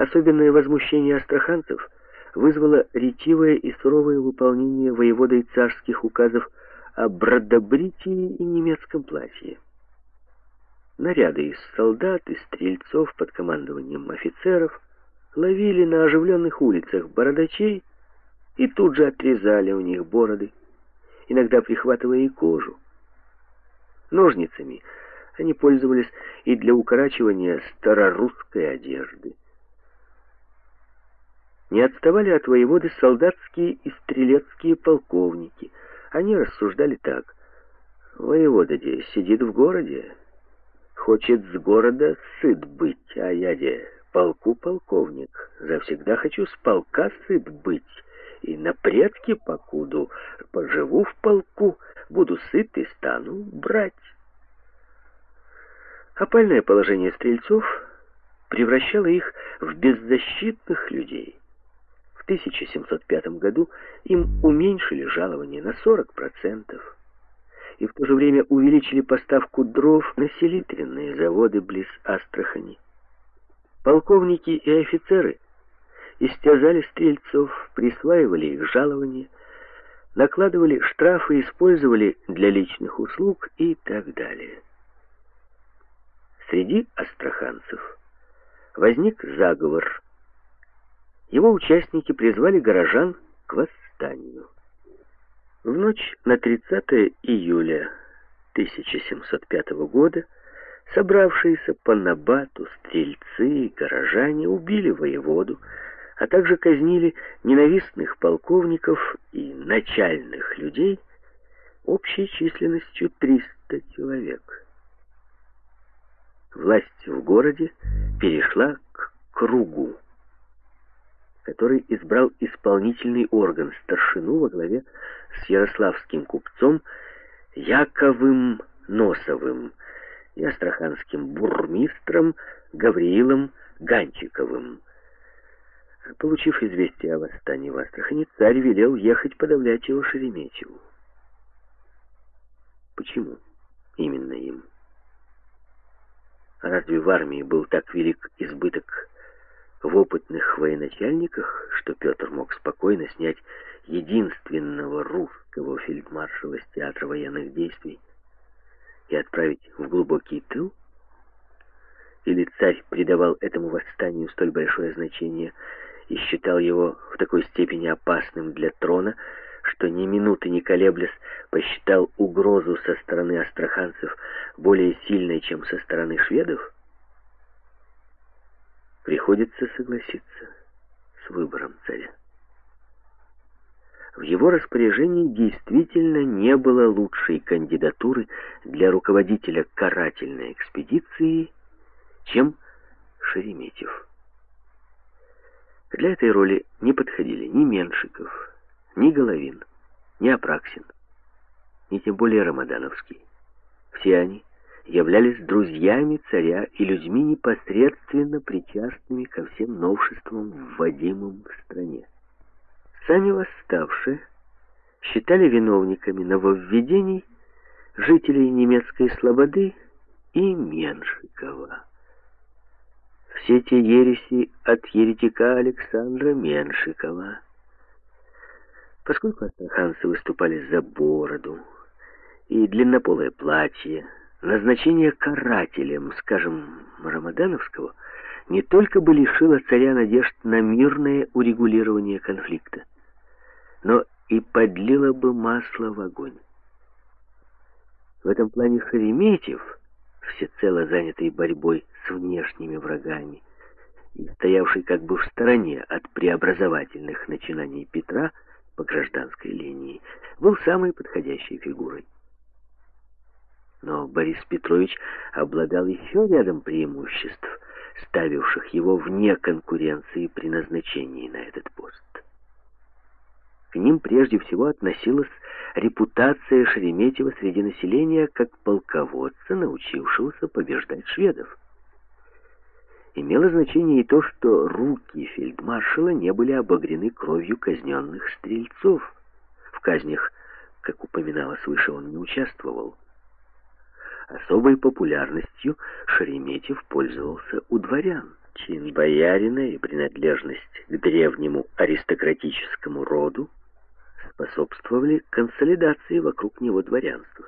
Особенное возмущение астраханцев вызвало ретивое и суровое выполнение воеводой царских указов о бродобритии и немецком платье. Наряды из солдат и стрельцов под командованием офицеров ловили на оживленных улицах бородачей и тут же отрезали у них бороды, иногда прихватывая и кожу. Ножницами они пользовались и для укорачивания старорусской одежды. Не отставали от воеводы солдатские и стрелецкие полковники. Они рассуждали так. Воевода де сидит в городе, хочет с города сыт быть, а я де полку полковник. Завсегда хочу с полка сыт быть, и на предке покуду поживу в полку, буду сыт и стану брать. Опальное положение стрельцов превращало их в беззащитных людей. В 1705 году им уменьшили жалование на 40% и в то же время увеличили поставку дров на селитренные заводы близ Астрахани. Полковники и офицеры истязали стрельцов, присваивали их жалования, накладывали штрафы, использовали для личных услуг и так далее. Среди астраханцев возник заговор. Его участники призвали горожан к восстанию. В ночь на 30 июля 1705 года собравшиеся по набату стрельцы и горожане убили воеводу, а также казнили ненавистных полковников и начальных людей общей численностью 300 человек власть в городе перешла к кругу, который избрал исполнительный орган старшину во главе с ярославским купцом Яковым Носовым и астраханским бурмистром Гавриилом Ганчиковым. Получив известие о восстании в Астрахани, царь велел ехать подавлять его Шереметьеву. Почему именно им? Разве в армии был так велик избыток в опытных военачальниках, что Петр мог спокойно снять единственного русского фельдмаршала с театра военных действий и отправить в глубокий тыл? Или царь придавал этому восстанию столь большое значение и считал его в такой степени опасным для трона, что ни минуты не колеблясь посчитал угрозу со стороны астраханцев более сильной, чем со стороны шведов, приходится согласиться с выбором царя. В его распоряжении действительно не было лучшей кандидатуры для руководителя карательной экспедиции, чем Шереметьев. Для этой роли не подходили ни Меншиков, ни Головин, ни Апраксин, ни тем более Рамадановский. Все они являлись друзьями царя и людьми непосредственно причастными ко всем новшествам, вводимым в стране. Сами восставшие считали виновниками нововведений жителей немецкой слободы и Меншикова. Все те ереси от еретика Александра Меншикова Поскольку астраханцы выступали за бороду и длиннополое платье, назначение карателем, скажем, Рамадановского, не только бы лишило царя надежд на мирное урегулирование конфликта, но и подлило бы масло в огонь. В этом плане Шереметьев, всецело занятый борьбой с внешними врагами и стоявший как бы в стороне от преобразовательных начинаний Петра, по гражданской линии, был самой подходящей фигурой. Но Борис Петрович обладал еще рядом преимуществ, ставивших его вне конкуренции при назначении на этот пост. К ним прежде всего относилась репутация Шереметьева среди населения как полководца, научившегося побеждать шведов. Имело значение и то, что руки фельдмаршала не были обогрены кровью казненных стрельцов. В казнях, как упоминалось выше, он не участвовал. Особой популярностью Шереметьев пользовался у дворян, чин боярина и принадлежность к древнему аристократическому роду способствовали консолидации вокруг него дворянства.